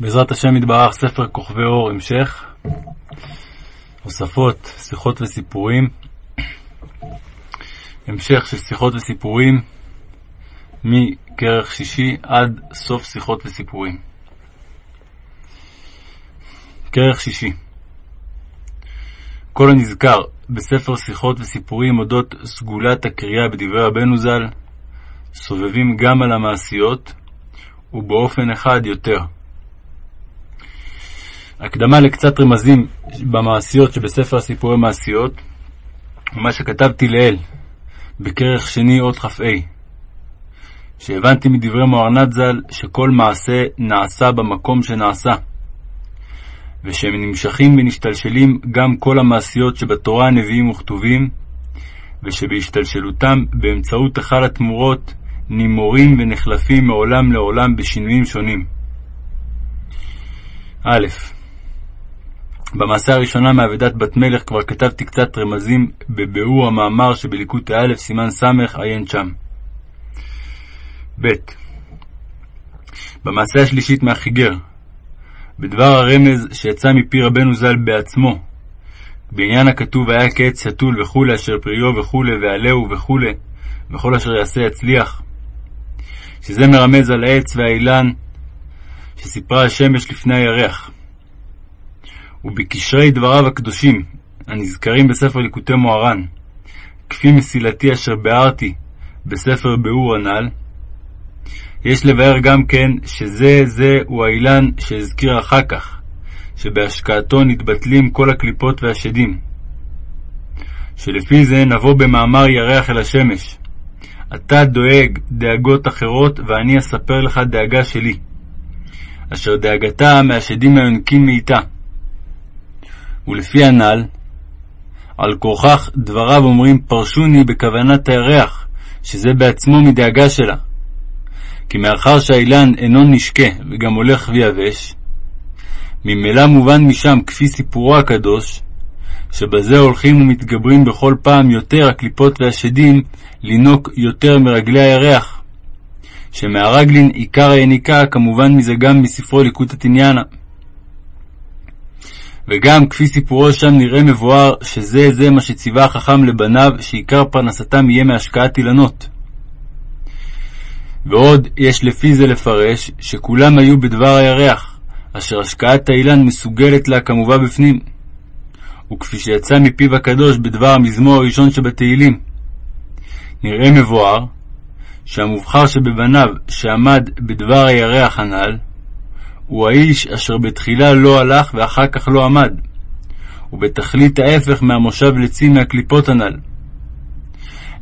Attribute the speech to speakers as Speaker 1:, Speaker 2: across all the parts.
Speaker 1: בעזרת השם יתברך, ספר כוכבי אור, המשך, הוספות, שיחות וסיפורים, המשך של שיחות וסיפורים מכרך שישי עד סוף שיחות וסיפורים. כרך שישי כל הנזכר בספר שיחות וסיפורים אודות סגולת הקריאה בדברי רבנו ז"ל, סובבים גם על המעשיות, ובאופן אחד יותר. הקדמה לקצת רמזים במעשיות שבספר הסיפורי מעשיות, ומה שכתבתי לעיל בכרך שני אות כ"ה, שהבנתי מדברי מוהרנת ז"ל שכל מעשה נעשה במקום שנעשה, ושהם נמשכים ונשתלשלים גם כל המעשיות שבתורה הנביאים וכתובים, ושבהשתלשלותם באמצעות היכל התמורות נימורים ונחלפים מעולם לעולם בשינויים שונים. א. במעשה הראשונה מאבדת בת מלך כבר כתבתי קצת רמזים בביאור המאמר שבליקוטי א', סימן ס', עיין שם. ב. במעשה השלישית מהחיגר, בדבר הרמז שיצא מפי רבנו ז"ל בעצמו, בעניין הכתוב היה כעץ שתול וכולי, אשר פריו וכולי, ועלהו וכולי, וכל אשר יעשה יצליח, שזה מרמז על העץ והאילן שסיפרה השמש לפני הירח. ובקשרי דבריו הקדושים, הנזכרים בספר ליקוטי מוהר"ן, כפי מסילתי אשר ביארתי בספר ביאור הנ"ל, יש לבאר גם כן שזה זה הוא האילן שהזכיר אחר כך, שבהשקעתו נתבטלים כל הקליפות והשדים. שלפי זה נבוא במאמר ירח אל השמש. אתה דואג דאגות אחרות, ואני אספר לך דאגה שלי, אשר דאגתה מהשדים היונקים מאיתה. ולפי הנ"ל, על כורכך דבריו אומרים פרשוני בכוונת הירח, שזה בעצמו מדאגה שלה. כי מאחר שהאילן אינו נשקה וגם הולך ויבש, ממילא מובן משם, כפי סיפורו הקדוש, שבזה הולכים ומתגברים בכל פעם יותר הקליפות והשדים לינוק יותר מרגלי הירח, שמהרגלין עיקר היניקה, כמובן מזה גם מספרו ליקוטת עניינה. וגם כפי סיפורו שם נראה מבואר שזה זה מה שציווה החכם לבניו, שעיקר פרנסתם יהיה מהשקעת אילנות. ועוד יש לפי זה לפרש שכולם היו בדבר הירח, אשר השקעת האילן מסוגלת לה כמובן בפנים. וכפי שיצא מפיו הקדוש בדבר המזמור הראשון שבתהילים. נראה מבואר שהמובחר שבבניו שעמד בדבר הירח הנ"ל, הוא האיש אשר בתחילה לא הלך ואחר כך לא עמד, ובתכלית ההפך מהמושב לצים מהקליפות הנ"ל.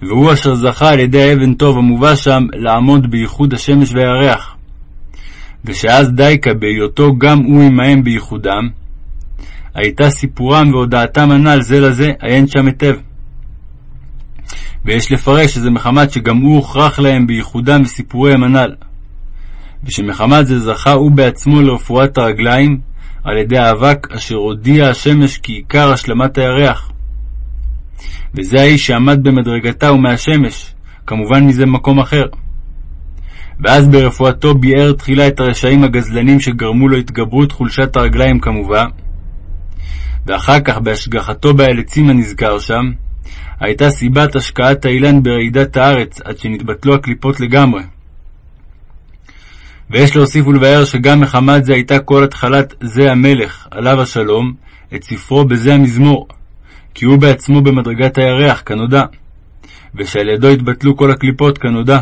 Speaker 1: והוא אשר זכה על ידי האבן טוב המובא שם לעמוד בייחוד השמש והירח. ושאז דייקה בהיותו גם הוא עמהם בייחודם, הייתה סיפורם והודעתם הנ"ל זה לזה, עיין שם היטב. ויש לפרש שזה מחמת שגם הוא הוכרח להם בייחודם וסיפוריהם הנ"ל. ושמחמת זה זכה הוא בעצמו לרפואת הרגליים על ידי האבק אשר הודיע השמש כעיקר השלמת הירח. וזה האיש שעמד במדרגתה ומהשמש, כמובן מזה מקום אחר. ואז ברפואתו ביאר תחילה את הרשעים הגזלנים שגרמו לו התגברות חולשת הרגליים כמובן, ואחר כך בהשגחתו באלצים הנזכר שם, הייתה סיבת השקעת האילן ברעידת הארץ עד שנתבטלו הקליפות לגמרי. ויש להוסיף ולבאר שגם מחמת זה הייתה כל התחלת זה המלך, עליו השלום, את ספרו בזה המזמור, כי הוא בעצמו במדרגת הירח, כנודע, ושעל ידו התבטלו כל הקליפות, כנודע.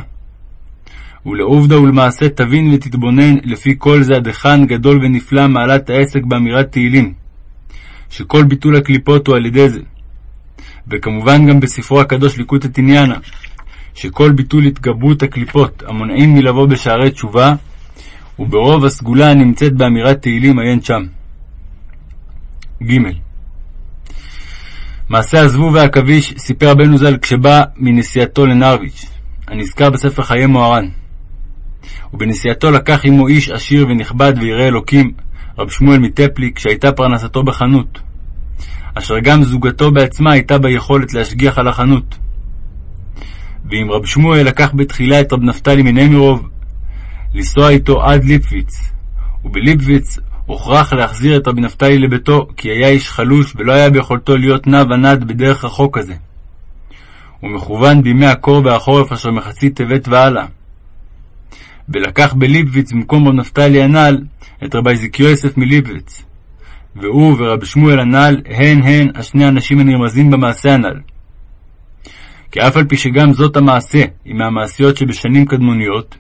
Speaker 1: ולעובדה ולמעשה תבין ותתבונן לפי כל זה עד היכן גדול ונפלא מעלת העסק באמירת תהילים, שכל ביטול הקליפות הוא על ידי זה. וכמובן גם בספרו הקדוש ליקוט עניינה, שכל ביטול התגברות הקליפות המונעים מלבוא בשערי תשובה, וברוב הסגולה הנמצאת באמירת תהילים עיין שם. ג. מעשה הזבוב והעכביש סיפר רבנו ז"ל כשבא מנסיעתו לנרוויץ', הנזכר בספר חיי מוהר"ן. ובנסיעתו לקח עמו איש עשיר ונכבד וירא אלוקים, רב שמואל מטפליק, שהייתה פרנסתו בחנות, אשר גם זוגתו בעצמה הייתה בה יכולת להשגיח על החנות. ואם רב שמואל לקח בתחילה את רב נפתלי מנמירוב, לנסוע איתו עד ליפוויץ, ובליבביץ הוכרח להחזיר את רבי נפתלי לביתו, כי היה איש חלוש ולא היה ביכולתו להיות נע ונד בדרך רחוק כזה. הוא מכוון בימי הקור והחורף אשר מחצית טבת והלאה. ולקח בליבביץ במקום רב נפתלי הנ"ל את רבי זיקיו יוסף מליבביץ. והוא ורבי שמואל הנ"ל הן הן השני אנשים הנרמזים במעשה הנ"ל. כי אף על פי שגם זאת המעשה היא מהמעשיות שבשנים קדמוניות,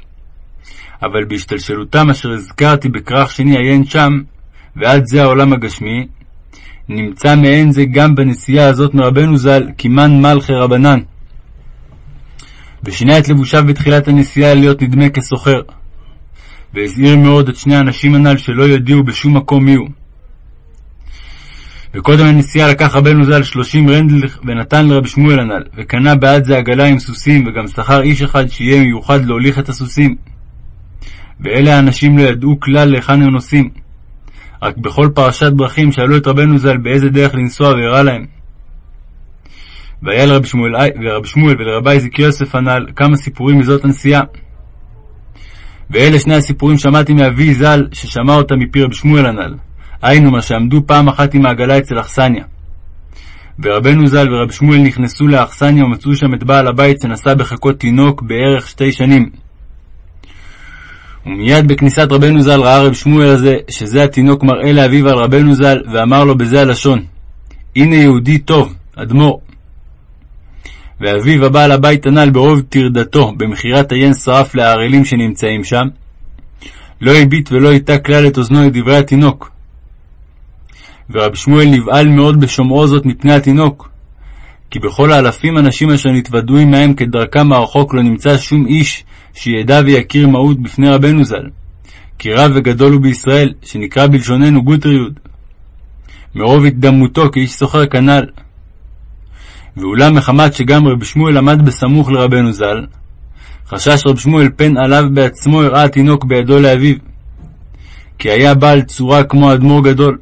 Speaker 1: אבל בהשתלשלותם אשר הזכרתי בכרך שני עיין שם, ועד זה העולם הגשמי, נמצא מעין זה גם בנסיעה הזאת מרבנו ז"ל, קימן מלכי רבנן. ושינה את לבושיו בתחילת הנסיעה להיות נדמה כסוחר. והזהיר מאוד את שני האנשים הנ"ל שלא יודיעו בשום מקום מיהו. וקודם הנסיעה לקח רבנו ז"ל שלושים רנדל ונתן לרבי שמואל הנ"ל, וקנה בעד זה עגלה עם סוסים, וגם שכר איש אחד שיהיה מיוחד להוליך את הסוסים. ואלה האנשים לא ידעו כלל להיכן הם נוסעים. רק בכל פרשת דרכים שאלו את רבנו ז"ל באיזה דרך לנסוע והראה להם. והיה לרבי שמואל, לרבי שמואל ולרבי איזיק יוסף הנ"ל כמה סיפורים מזאת הנסיעה. ואלה שני הסיפורים שמעתי מאבי ז"ל, ששמע אותם מפי רבי שמואל הנ"ל. היינו מה שעמדו פעם אחת עם העגלה אצל אכסניה. ורבנו ז"ל ורבי שמואל נכנסו לאכסניה ומצאו שם את בעל הבית שנשא בחכות תינוק בערך שתי שנים. ומיד בכניסת רבנו ז"ל ראה רב שמואל הזה, שזה התינוק מראה לאביו על רבנו ז"ל, ואמר לו בזה הלשון, הנה יהודי טוב, אדמו"ר. ואביו הבעל הבית הנ"ל ברוב טרדתו במכירת עיין שרף לערלים שנמצאים שם, לא הביט ולא הטה כלל את אוזנו לדברי התינוק. ורבי שמואל נבהל מאוד בשומעו זאת מפני התינוק, כי בכל האלפים אנשים אשר נתוודעו עמהם כדרכם הרחוק לא נמצא שום איש שידע ויכיר מהות בפני רבנו ז"ל, כי רב וגדול הוא בישראל, שנקרא בלשוננו גוטריוד. מרוב התדמותו כאיש סוחר כנ"ל. ואולם מחמת שגם רב שמואל עמד בסמוך לרבנו ז"ל, חשש רב שמואל פן עליו בעצמו הראה התינוק בידו לאביו, כי היה בעל צורה כמו אדמו"ר גדול.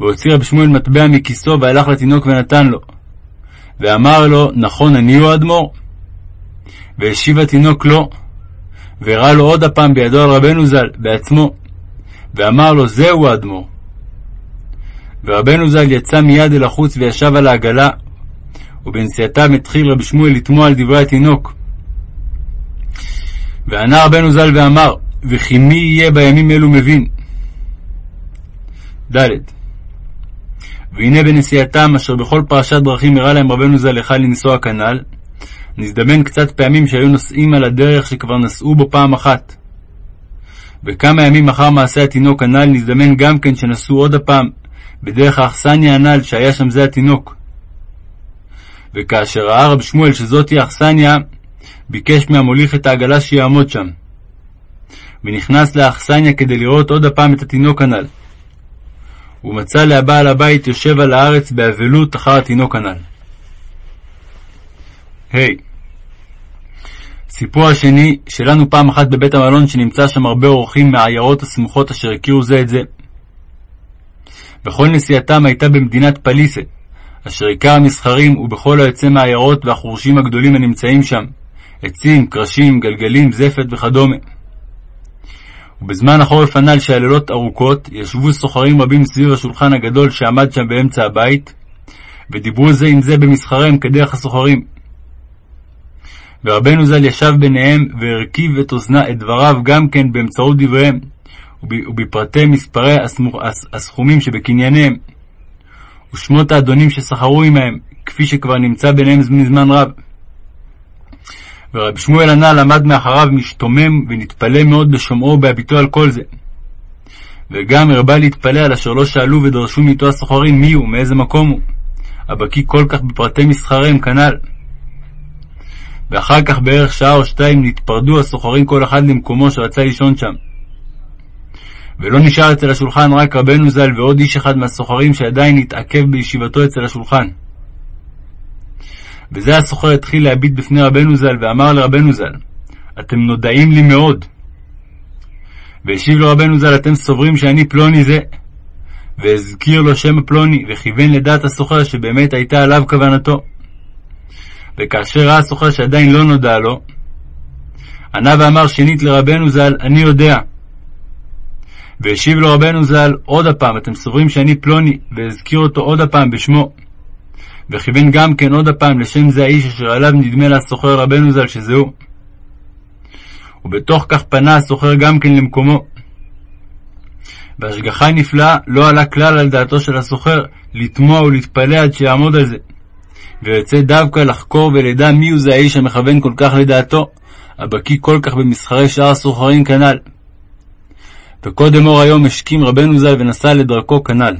Speaker 1: והוציא רב שמואל מטבע מכיסו והלך לתינוק ונתן לו. ואמר לו, נכון אני הוא האדמו"ר? והשיב התינוק לא. והראה לו עוד הפעם בידו על רבנו ז"ל, בעצמו. ואמר לו, זהו האדמו"ר. ורבנו ז"ל יצא מיד אל החוץ וישב על העגלה, ובנסיעתם התחיל רבי שמואל לתמוע על דברי התינוק. וענה רבנו ז"ל ואמר, וכי מי יהיה בימים אלו מבין? ד. והנה בנסיעתם, אשר בכל פרשת דרכים הראה להם רבנו ז"ל היכן לנסוע כנ"ל, נזדמן קצת פעמים שהיו נוסעים על הדרך שכבר נסעו בו פעם אחת. וכמה ימים אחר מעשה התינוק הנ"ל נזדמן גם כן שנסעו עוד הפעם בדרך האכסניה הנ"ל שהיה שם זה התינוק. וכאשר ראה רב שמואל שזאתי האכסניה, ביקש מהמוליך את העגלה שיעמוד שם. ונכנס לאכסניה כדי לראות עוד הפעם את התינוק הנ"ל. ומצא להבעל הבית יושב על הארץ באבלות אחר התינוק הנ"ל. ה. Hey. סיפור השני, שלנו פעם אחת בבית המלון שנמצא שם הרבה אורחים מהעיירות הסמוכות אשר הכירו זה את זה. וכל נסיעתם הייתה במדינת פליסה, אשר עיקר המסחרים הוא בכל היוצא מהעיירות והחורשים הגדולים הנמצאים שם, עצים, קרשים, גלגלים, זפת וכדומה. ובזמן החורף הנ"ל של הלילות ארוכות, ישבו סוחרים רבים סביב השולחן הגדול שעמד שם באמצע הבית, ודיברו זה עם זה במסחריהם כדרך הסוחרים. ורבנו ז"ל ישב ביניהם והרכיב את אוזנה את דבריו גם כן באמצעות דבריהם, ובפרטי מספרי הסכומים שבקנייניהם, ושמות האדונים שסחרו עמהם, כפי שכבר נמצא ביניהם מזמן רב. ורבי שמואל הנ"ל עמד מאחריו משתומם ונתפלא מאוד בשומעו ובהביטו על כל זה. וגם הרבה להתפלא על אשר לא שאלו ודרשו מאיתו הסוחרים מי הוא, מאיזה מקום הוא, הבקיא כל כך בפרטי מסחריהם כנ"ל. ואחר כך בערך שעה או שתיים נתפרדו הסוחרים כל אחד למקומו שרצה לישון שם. ולא נשאר אצל השולחן רק רבנו ז"ל ועוד איש אחד מהסוחרים שעדיין התעכב בישיבתו אצל השולחן. וזה הסוחר התחיל להביט בפני רבנו ז"ל ואמר לרבנו ז"ל, אתם נודעים לי מאוד. והשיב לו רבנו ז"ל, אתם סוברים שאני פלוני זה. והזכיר לו שם פלוני, וכיוון לדעת הסוחר שבאמת הייתה עליו כוונתו. וכאשר ראה הסוחר שעדיין לא נודע לו, ענה ואמר שנית לרבנו ז"ל, אני יודע. והשיב לו רבנו ז"ל, עוד הפעם, אתם סוברים שאני פלוני, והזכיר אותו עוד הפעם בשמו. וכיוון גם כן עוד הפעם לשם זה האיש אשר עליו נדמה לסוחר רבנו ז"ל שזהו. ובתוך כך פנה הסוחר גם כן למקומו. בהשגחה נפלאה לא עלה כלל על דעתו של הסוחר לתמוע ולהתפלא עד שיעמוד על זה. ויוצא דווקא לחקור ולדע מיהו זה האיש המכוון כל כך לדעתו, הבקיא כל כך במסחרי שאר הסוחרים כנ"ל. וקודם אור היום השכים רבנו ז"ל ונסע לדרכו כנ"ל.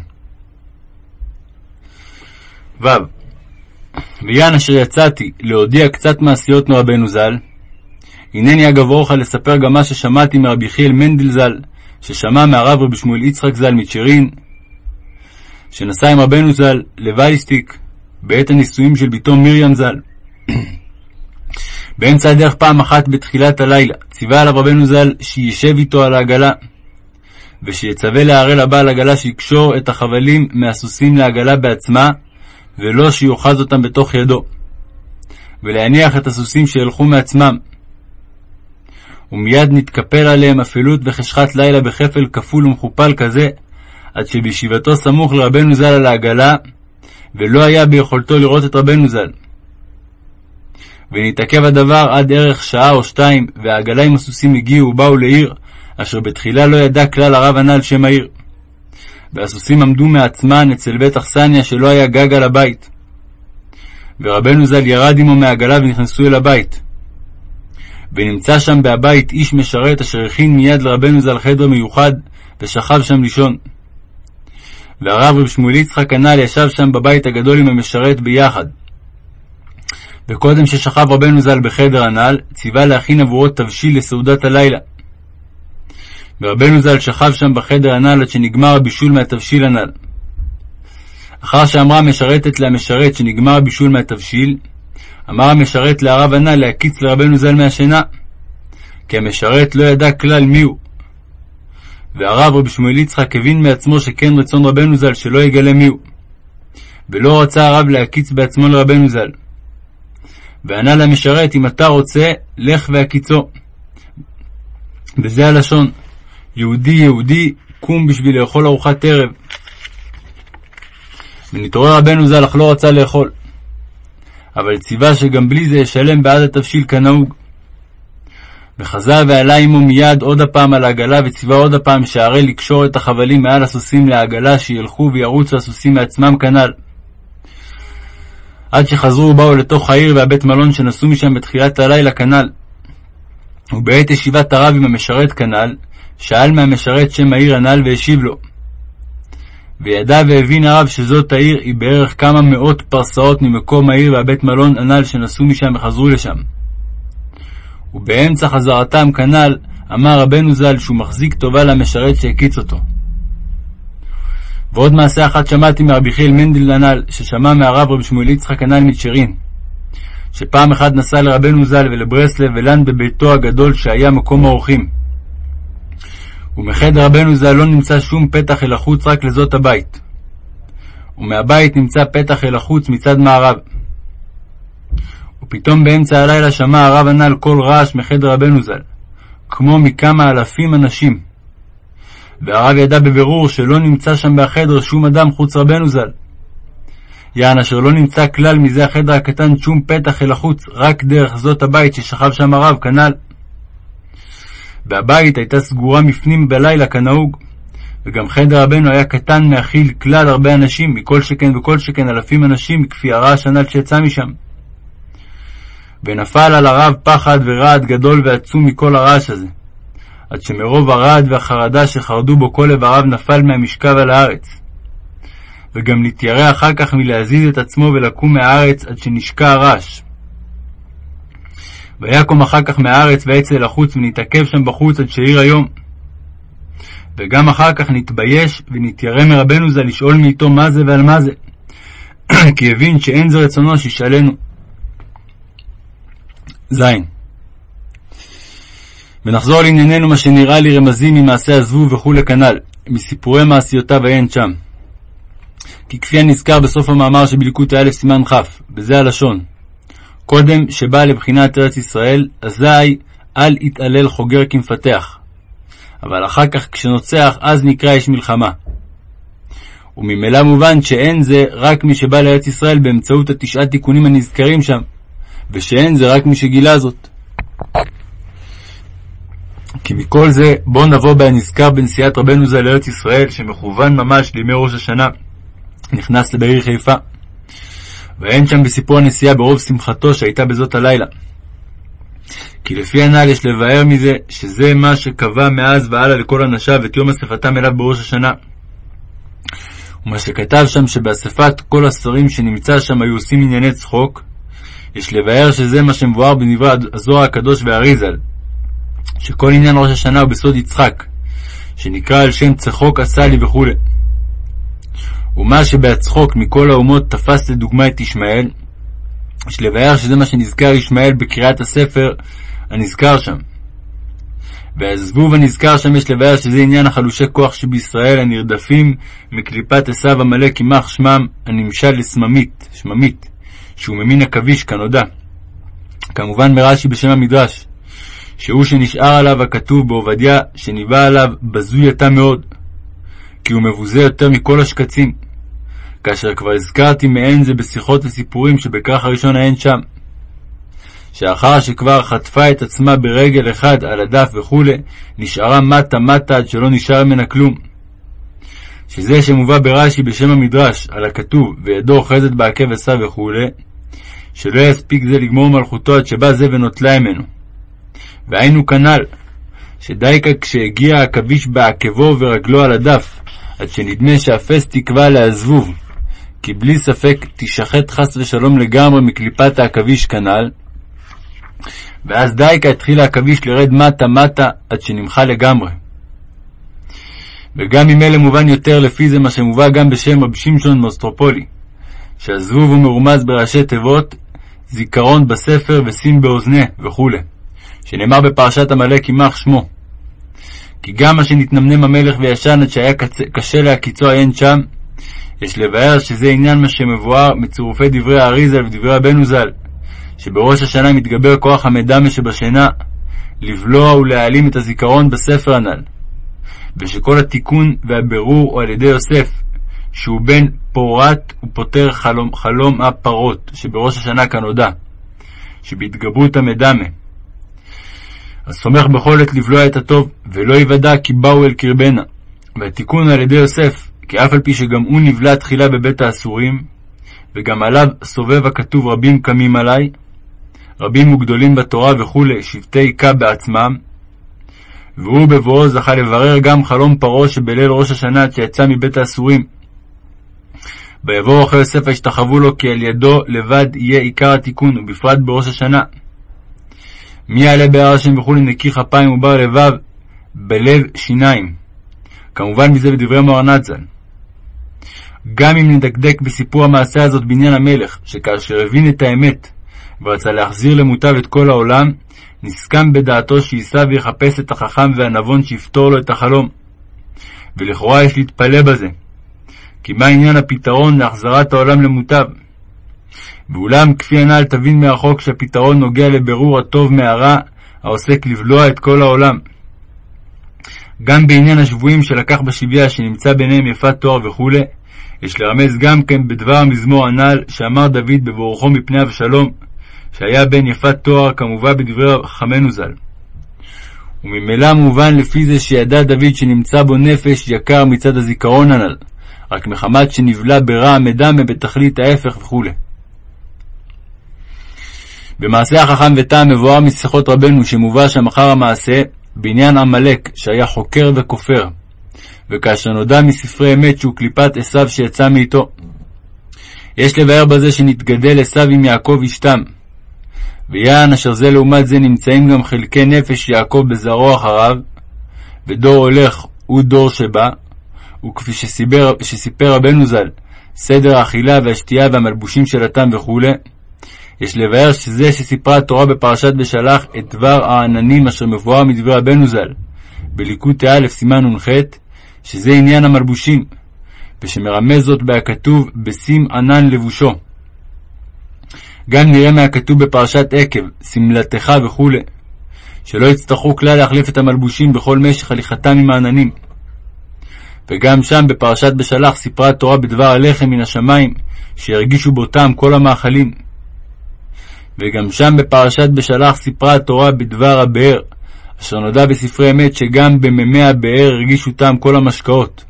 Speaker 1: ו. ויען אשר יצאתי להודיע קצת מעשיות מרבנו ז"ל, הנני אגב אורך לספר גם מה ששמעתי מרבי חיאל מנדל ז"ל, ששמע מהרב רבי שמואל יצחק ז"ל מצ'רין, שנסע עם רבנו ז"ל לווייסטיק בעת הנישואים של בתו מרים ז"ל. באמצע הדרך פעם אחת בתחילת הלילה ציווה עליו רבנו ז"ל שישב איתו על העגלה, ושיצווה להערל הבעל עגלה שיקשור את החבלים מהסוסים לעגלה בעצמה, ולא שיאחז אותם בתוך ידו, ולהניח את הסוסים שילכו מעצמם. ומיד נתקפל עליהם אפלות וחשכת לילה בכפל כפול ומכופל כזה, עד שבישיבתו סמוך לרבנו ז"ל על העגלה, ולא היה ביכולתו לראות את רבנו ז"ל. ונתעכב הדבר עד ערך שעה או שתיים, והעגלה עם הסוסים הגיעו ובאו לעיר, אשר בתחילה לא ידע כלל הרב הנ"ל שם העיר. והסוסים עמדו מעצמן אצל בית אכסניה שלא היה גג על הבית. ורבנו ז"ל ירד עמו מהעגלה ונכנסו אל הבית. ונמצא שם בהבית איש משרת אשר הכין מיד לרבנו ז"ל חדר מיוחד, ושכב שם לישון. והרב רב שמואל יצחק הנ"ל ישב שם בבית הגדול עם המשרת ביחד. וקודם ששכב רבנו ז"ל בחדר הנ"ל, ציווה להכין עבורו תבשיל לסעודת הלילה. ורבנו ז"ל שכב שם בחדר הנ"ל עד שנגמר הבישול מהתבשיל הנ"ל. אחר שאמרה המשרתת למשרת שנגמר הבישול מהתבשיל, אמר המשרת להרב הנ"ל להקיץ לרבנו ז"ל מהשינה, כי המשרת לא ידע כלל מיהו. והרב רבי שמואל יצחק הבין מעצמו שכן רצון רבנו ז"ל שלא יגלה מיהו. ולא רצה הרב להקיץ בעצמו לרבנו ז"ל. וענה למשרת, אם אתה רוצה, לך והקיצו. וזה הלשון, יהודי יהודי, קום בשביל לאכול ארוחת ערב. ונתעורר רבנו ז"ל, אך לא רצה לאכול. אבל ציווה שגם בלי זה ישלם בעד התבשיל כנהוג. וחזר ועלה עמו מיד עוד הפעם על העגלה, וציווה עוד הפעם שהרי לקשור את החבלים מעל הסוסים לעגלה, שילכו וירוצו הסוסים מעצמם כנ"ל. עד שחזרו ובאו לתוך העיר והבית מלון שנסעו משם בתחילת הלילה כנ"ל. ובעת ישיבת הרב עם המשרת כנ"ל, שאל מהמשרת שם העיר הנ"ל והשיב לו. וידע והבין הרב שזאת העיר היא בערך כמה מאות פרסאות ממקום העיר והבית מלון הנ"ל שנסעו משם וחזרו לשם. ובאמצע חזרתם כנ"ל אמר רבנו ז"ל שהוא מחזיק טובה למשרת שהקיץ אותו. ועוד מעשה אחד שמעתי מרבי חיאל מנדל הנ"ל, ששמע מהרב רבי שמואל יצחק הנ"ל מצ'רין, שפעם אחת נסע לרבנו ז"ל ולברסלב ולן בביתו הגדול שהיה מקום האורחים. ומחדר רבנו ז"ל לא נמצא שום פתח אל החוץ רק לזאת הבית. ומהבית נמצא פתח אל החוץ מצד מערב. ופתאום באמצע הלילה שמע הרב הנ"ל קול רעש מחדר רבנו ז"ל, כמו מכמה אלפים אנשים. והרב ידע בבירור שלא נמצא שם בחדר שום אדם חוץ רבנו ז"ל. יען אשר לא נמצא כלל מזה החדר הקטן שום פתח אל החוץ, רק דרך זאת הבית ששכב שם הרב, כנ"ל. והבית הייתה סגורה מפנים בלילה כנהוג. וגם חדר רבנו היה קטן מאכיל כלל הרבה אנשים, מכל שכן וכל שכן אלפים אנשים, כפי הרעש הנ"ל שיצא משם. ונפל על הרב פחד ורעד גדול ועצום מכל הרעש הזה, עד שמרוב הרעד והחרדה שחרדו בו כל איבריו נפל מהמשכב על הארץ. וגם נתיירא אחר כך מלהזיז את עצמו ולקום מהארץ עד שנשקע הרעש. ויקום אחר כך מהארץ ויצא לחוץ ונתעכב שם בחוץ עד שהעיר היום. וגם אחר כך נתבייש ונתיירא מרבנו זה לשאול מאיתו מה זה ועל מה זה, כי הבין שאין זה רצונו שישאלנו. ז. ונחזור לענייננו מה שנראה לי רמזים ממעשה הזבוב וכולי כנ"ל, מסיפורי מעשיותיו עיין שם. כי כפי הנזכר בסוף המאמר שבליקוטי א' סימן כ', בזה הלשון, קודם שבא לבחינת ארץ ישראל, אזי אל יתעלל חוגר כמפתח. אבל אחר כך כשנוצח, אז נקרא איש מלחמה. וממילא מובן שאין זה רק מי שבא לארץ ישראל באמצעות התשעה תיקונים הנזכרים שם, ושאין זה רק מי שגילה זאת. כי מכל זה, בוא נבוא בהנזכר בנסיעת רבנו זה לארץ ישראל, שמכוון ממש לימי ראש השנה, נכנס לבארי חיפה. ואין שם בסיפור הנסיעה ברוב שמחתו שהייתה בזאת הלילה. כי לפי הנ"ל יש לבאר מזה שזה מה שקבע מאז והלאה לכל אנשיו את יום אספתם אליו בראש השנה. ומה שכתב שם שבאספת כל השרים שנמצא שם היו עושים ענייני צחוק, יש לבאר שזה מה שמבואר בדברי הזוהר הקדוש והאריזל, שכל עניין ראש השנה הוא בסוד יצחק, שנקרא על שם צחוק עשה לי וכו'. ומה שבהצחוק מכל האומות תפס לדוגמה את ישמעאל, יש לבאר שזה מה שנזכר ישמעאל בקריאת הספר הנזכר שם. והזבוב הנזכר שם יש לבאר שזה עניין החלושי כוח שבישראל הנרדפים מקליפת עשיו עמלק יימח שמם הנמשל לסממית, שממית, שהוא ממין עכביש כנודע. כמובן מרש"י בשם המדרש, שהוא שנשאר עליו הכתוב בעובדיה, שניבא עליו בזוי אתה מאוד, כי הוא מבוזה יותר מכל השקצים, כאשר כבר הזכרתי מעין זה בשיחות וסיפורים שבכרך הראשון האין שם. שאחר שכבר חטפה את עצמה ברגל אחד על הדף וכו', נשארה מטה מטה עד שלא נשאר ממנה כלום. שזה שמובא ברש"י בשם המדרש על הכתוב וידו אוחזת בעקב עשיו וכו', שלא יספיק זה לגמור מלכותו עד שבא זה ונוטלה ממנו. והיינו כנ"ל, שדייקה כשהגיע העכביש בעקבו ורגלו על הדף, עד שנדמה שאפס תקווה לעזבוב, כי בלי ספק תשחט חס ושלום לגמרי מקליפת העכביש כנ"ל, ואז דייקה התחיל העכביש לרד מטה-מטה עד שנמחה לגמרי. וגם ממילא מובן יותר לפי זה מה שמובא גם בשם רב שמשון מאוסטרופולי, שהזבוב הוא מרומז בראשי תיבות זיכרון בספר ושים באוזנה וכו', שנאמר בפרשת עמלק יימח שמו. כי גם מה שנתנמנם המלך וישן עד שהיה קשה להקיצו עיין שם, יש לבאר שזה עניין מה שמבואר מצירופי דברי האריזה ודברי רבנו ז"ל, שבראש השנה מתגבר כוח המדמה שבשינה, לבלוע ולהעלים את הזיכרון בספר הנ"ל, ושכל התיקון והבירור הוא על ידי יוסף, שהוא בן פורת ופותר חלום, חלום הפרות, שבראש השנה כנודע, שבהתגברות המדמה. אז סומך בכל עת לבלוע את הטוב, ולא יוודע כי באו אל קרבנה. והתיקון על ידי יוסף, כי אף על פי שגם הוא נבלע תחילה בבית האסורים, וגם עליו סובב הכתוב רבים קמים עלי, רבים וגדולים בתורה וכולי, שבטי כה בעצמם, והוא בבואו זכה לברר גם חלום פרעה שבליל ראש השנה עד שיצא מבית האסורים. ויבואו אחרי יוסף וישתחוו לו כי על ידו לבד יהיה עיקר התיקון, ובפרט בראש השנה. מי יעלה בהר השם וכולי נקי כפיים ובר לבב, בלב שיניים. כמובן מזה בדברי מוהר"ן ז"ל. גם אם נדקדק בסיפור המעשה הזאת בעניין המלך, שכאשר הבין את האמת ורצה להחזיר למוטב את כל העולם, נסכם בדעתו שייסע ויחפש את החכם והנבון שיפתור לו את החלום. ולכאורה יש להתפלא בזה, כי מה עניין הפתרון להחזרת העולם למוטב? ואולם, כפי הנ"ל תבין מהחוק שהפתרון נוגע לבירור הטוב מהרע, העוסק לבלוע את כל העולם. גם בעניין השבויים שלקח בשביה, שנמצא ביניהם יפת תואר וכו', יש לרמז גם כן בדבר המזמור הנ"ל, שאמר דוד בבורחו מפני אבשלום, שהיה בן יפת תואר כמובא בדברי חכמינו ז"ל. וממילא מובן לפי זה שידע דוד שנמצא בו נפש יקר מצד הזיכרון הנ"ל, רק מחמת שנבלע ברע מדמה בתכלית ההפך וכו'. במעשה החכם וטעם מבואר משיחות רבנו שמובא שם אחר המעשה בעניין עמלק שהיה חוקר וכופר, וכאשר נודע מספרי אמת שהוא קליפת עשיו שיצא מאיתו. יש לבאר בזה שנתגדל עשיו עם יעקב אשתם, ויען אשר זה לעומת זה נמצאים גם חלקי נפש יעקב בזרעו אחריו, ודור הולך הוא דור שבא, וכפי שסיפר, שסיפר רבנו ז"ל, סדר האכילה והשתייה והמלבושים של התם וכו', יש לבאר שזה שסיפרה התורה בפרשת בשלח את דבר העננים אשר מבואר מדברי רבנו ז"ל, בליקוד א' סימן נ"ח, שזה עניין המלבושים, ושמרמז זאת בהכתוב בשים ענן לבושו. גם נראה מהכתוב בפרשת עקב, שמלתך וכו', שלא יצטרכו כלל להחליף את המלבושים בכל משך הליכתם עם העננים. וגם שם בפרשת בשלח סיפרה התורה בדבר הלחם מן השמיים, שהרגישו בו טעם כל המאכלים. וגם שם בפרשת בשלח סיפרה התורה בדבר הבאר, אשר נודע בספרי אמת שגם במימי הבאר הרגישו טעם כל המשקאות.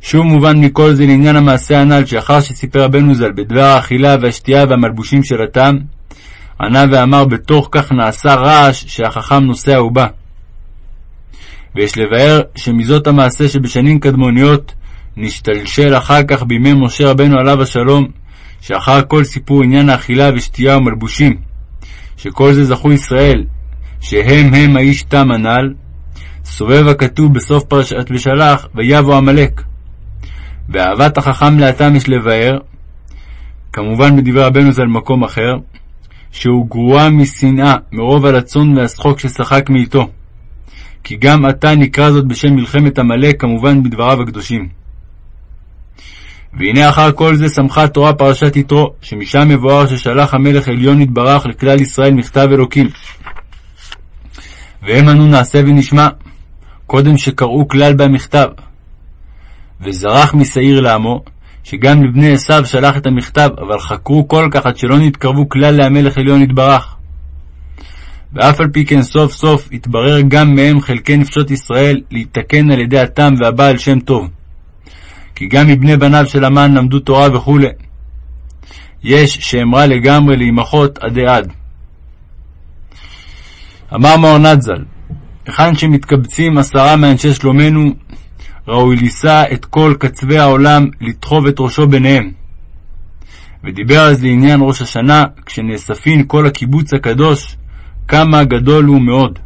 Speaker 1: שוב מובן מכל זה לעניין המעשה הנ"ל, שאחר שסיפר רבנו ז"ל בדבר האכילה והשתייה והמלבושים של הטעם, ענה ואמר בתוך כך נעשה רעש שהחכם נוסע ובא. ויש לבאר שמזאת המעשה שבשנים קדמוניות נשתלשל אחר כך בימי משה רבנו עליו השלום, שאחר כל סיפור עניין האכילה ושתייה ומלבושים, שכל זה זכו ישראל, שהם הם האיש תם הנ"ל, סובב הכתוב בסוף פרשת ושלח, ויבוא עמלק. ואהבת החכם להתם יש לבאר, כמובן בדברי רבנו זה על מקום אחר, שהוא גרועה משנאה מרוב הלצון והשחוק ששחק מאיתו. כי גם עתה נקרא זאת בשם מלחמת עמלק, כמובן בדבריו הקדושים. והנה אחר כל זה שמחה התורה פרשת יתרו, שמשם מבואר ששלח המלך עליון יתברך לכלל ישראל מכתב אלוקים. והם אנו נעשה ונשמע, קודם שקראו כלל במכתב. וזרח משעיר לעמו, שגם לבני עשיו שלח את המכתב, אבל חקרו כל כך עד שלא נתקרבו כלל להמלך עליון יתברך. ואף על פי כן סוף סוף התברר גם מהם חלקי נפשות ישראל להיתקן על ידי התם והבעל שם טוב. כי גם מבני בניו של המן למדו תורה וכו'. יש שאמרה לגמרי להימחות עדי עד. אמר מאור נתזל, היכן שמתקבצים עשרה מאנשי שלומנו, ראוי לישא את כל קצווי העולם לדחוב את ראשו ביניהם. ודיבר אז לעניין ראש השנה, כשנאספין כל הקיבוץ הקדוש, כמה גדול הוא מאוד.